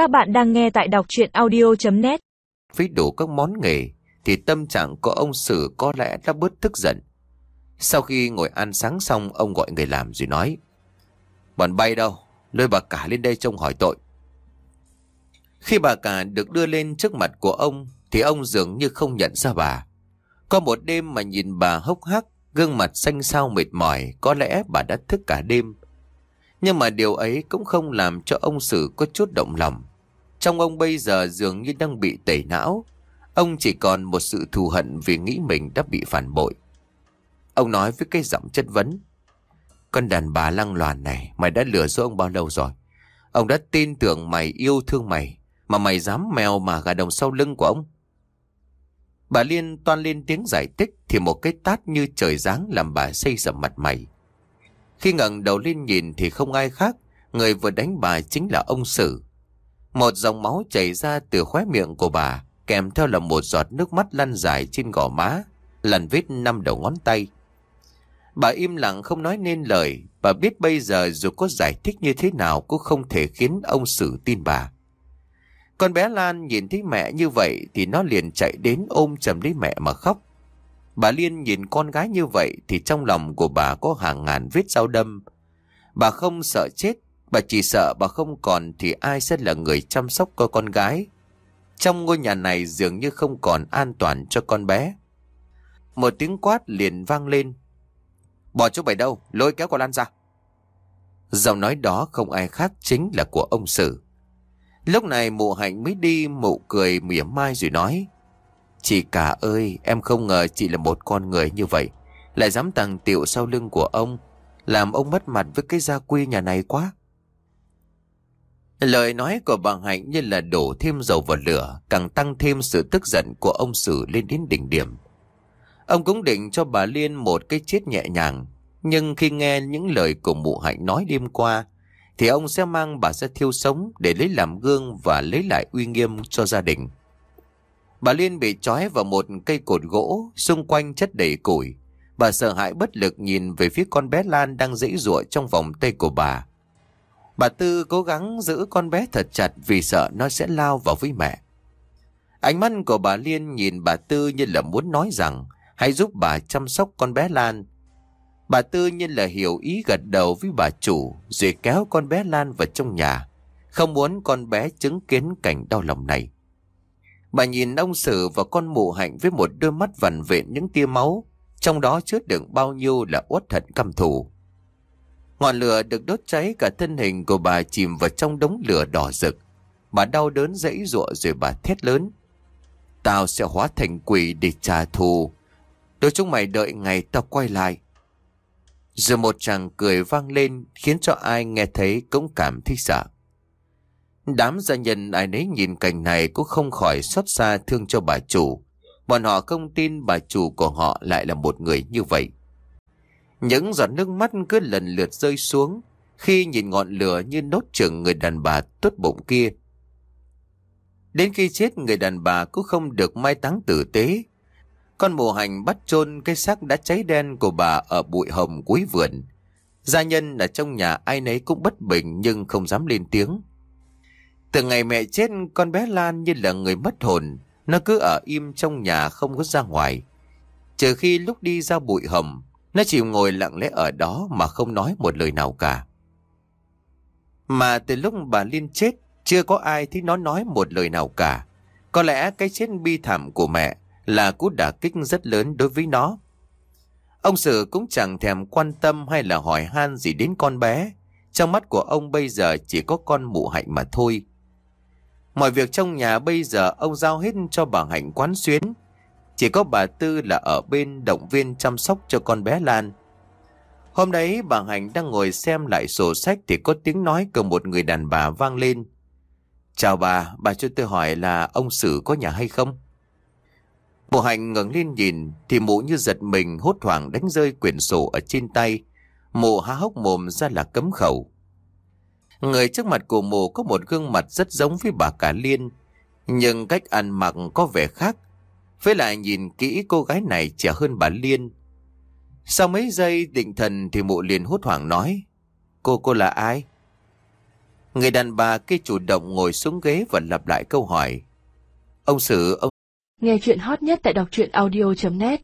Các bạn đang nghe tại đọc chuyện audio.net Với đủ các món nghề, Thì tâm trạng của ông Sử có lẽ đã bớt tức giận. Sau khi ngồi ăn sáng xong, Ông gọi người làm rồi nói, Bọn bay đâu? Lôi bà cả lên đây trông hỏi tội. Khi bà cả được đưa lên trước mặt của ông, Thì ông dường như không nhận ra bà. Có một đêm mà nhìn bà hốc hác, Gương mặt xanh xao mệt mỏi, Có lẽ bà đã thức cả đêm. Nhưng mà điều ấy cũng không làm cho ông Sử có chút động lòng. Trong ông bây giờ dường như đang bị tẩy não. Ông chỉ còn một sự thù hận vì nghĩ mình đã bị phản bội. Ông nói với cái giọng chất vấn. Con đàn bà lăng loàn này, Mày đã lừa dối ông bao lâu rồi? Ông đã tin tưởng mày yêu thương mày, Mà mày dám mèo mà gà đồng sau lưng của ông. Bà Liên toan lên tiếng giải thích Thì một cái tát như trời giáng Làm bà xây sầm mặt mày. Khi ngẩng đầu lên nhìn Thì không ai khác, Người vừa đánh bà chính là ông Sử. Một dòng máu chảy ra từ khóe miệng của bà Kèm theo là một giọt nước mắt lăn dài trên gò má Lần vết năm đầu ngón tay Bà im lặng không nói nên lời Bà biết bây giờ dù có giải thích như thế nào Cũng không thể khiến ông Sử tin bà con bé Lan nhìn thấy mẹ như vậy thì nó liền chạy đến ôm chầm lấy mẹ mà khóc. Bà Liên nhìn con gái như vậy thì trong lòng của bà có hàng ngàn vết dao đâm. Bà không sợ chết, bà chỉ sợ bà không còn thì ai sẽ là người chăm sóc cho con gái. Trong ngôi nhà này dường như không còn an toàn cho con bé. Một tiếng quát liền vang lên. Bỏ chú bảy đâu, lôi kéo con Lan ra. Giọng nói đó không ai khác chính là của ông Sử. Lúc này mụ hạnh mới đi mụ cười mỉa mai rồi nói Chị cả ơi em không ngờ chị là một con người như vậy Lại dám tàng tiệu sau lưng của ông Làm ông mất mặt với cái gia quy nhà này quá Lời nói của bà Hạnh như là đổ thêm dầu vào lửa Càng tăng thêm sự tức giận của ông Sử lên đến đỉnh điểm Ông cũng định cho bà Liên một cái chết nhẹ nhàng Nhưng khi nghe những lời của mụ Hạnh nói đêm qua thì ông sẽ mang bà ra thiêu sống để lấy làm gương và lấy lại uy nghiêm cho gia đình. Bà Liên bị trói vào một cây cột gỗ, xung quanh chất đầy củi. Bà sợ hãi bất lực nhìn về phía con bé Lan đang dãy ruộng trong vòng tay của bà. Bà Tư cố gắng giữ con bé thật chặt vì sợ nó sẽ lao vào với mẹ. Ánh mắt của bà Liên nhìn bà Tư như là muốn nói rằng, hãy giúp bà chăm sóc con bé Lan Bà Tư như là hiểu ý gật đầu với bà chủ, rồi kéo con bé Lan vào trong nhà. Không muốn con bé chứng kiến cảnh đau lòng này. Bà nhìn ông Sử và con mụ hạnh với một đôi mắt vằn vện những tia máu. Trong đó chứa đựng bao nhiêu là uất hận căm thù. Ngọn lửa được đốt cháy, cả thân hình của bà chìm vào trong đống lửa đỏ rực. Bà đau đớn dãy ruộng rồi bà thét lớn. Tao sẽ hóa thành quỷ để trả thù. Đôi chúng mày đợi ngày tao quay lại. Rồi một chàng cười vang lên khiến cho ai nghe thấy cũng cảm thấy sợ. Đám gia nhân ai nấy nhìn cảnh này cũng không khỏi xót xa thương cho bà chủ. Bọn họ không tin bà chủ của họ lại là một người như vậy. Những giọt nước mắt cứ lần lượt rơi xuống khi nhìn ngọn lửa như nốt chừng người đàn bà tốt bụng kia. Đến khi chết người đàn bà cũng không được mai táng tử tế con mù hành bắt chôn cái xác đã cháy đen của bà ở bụi hồng cuối vườn. Gia nhân ở trong nhà ai nấy cũng bất bình nhưng không dám lên tiếng. Từ ngày mẹ chết con bé Lan như là người mất hồn. Nó cứ ở im trong nhà không có ra ngoài. Trừ khi lúc đi ra bụi hồng, nó chỉ ngồi lặng lẽ ở đó mà không nói một lời nào cả. Mà từ lúc bà Liên chết, chưa có ai thấy nó nói một lời nào cả. Có lẽ cái chết bi thảm của mẹ là cú đả kích rất lớn đối với nó. Ông Sử cũng chẳng thèm quan tâm hay là hỏi han gì đến con bé. Trong mắt của ông bây giờ chỉ có con mụ hạnh mà thôi. Mọi việc trong nhà bây giờ ông giao hết cho bà Hạnh quán xuyến. Chỉ có bà Tư là ở bên động viên chăm sóc cho con bé Lan. Hôm đấy bà Hạnh đang ngồi xem lại sổ sách thì có tiếng nói của một người đàn bà vang lên. Chào bà, bà cho tôi hỏi là ông Sử có nhà hay không? Bộ hạnh ngẩng lên nhìn thì mụ như giật mình hốt hoảng đánh rơi quyển sổ ở trên tay. Mụ há hốc mồm ra là cấm khẩu. Người trước mặt của mụ có một gương mặt rất giống với bà cả Liên. Nhưng cách ăn mặc có vẻ khác. Với lại nhìn kỹ cô gái này trẻ hơn bà Liên. Sau mấy giây định thần thì mụ liền hốt hoảng nói. Cô cô là ai? Người đàn bà kia chủ động ngồi xuống ghế và lặp lại câu hỏi. Ông Sử, ông... Nghe chuyện hot nhất tại đọc truyện audio.net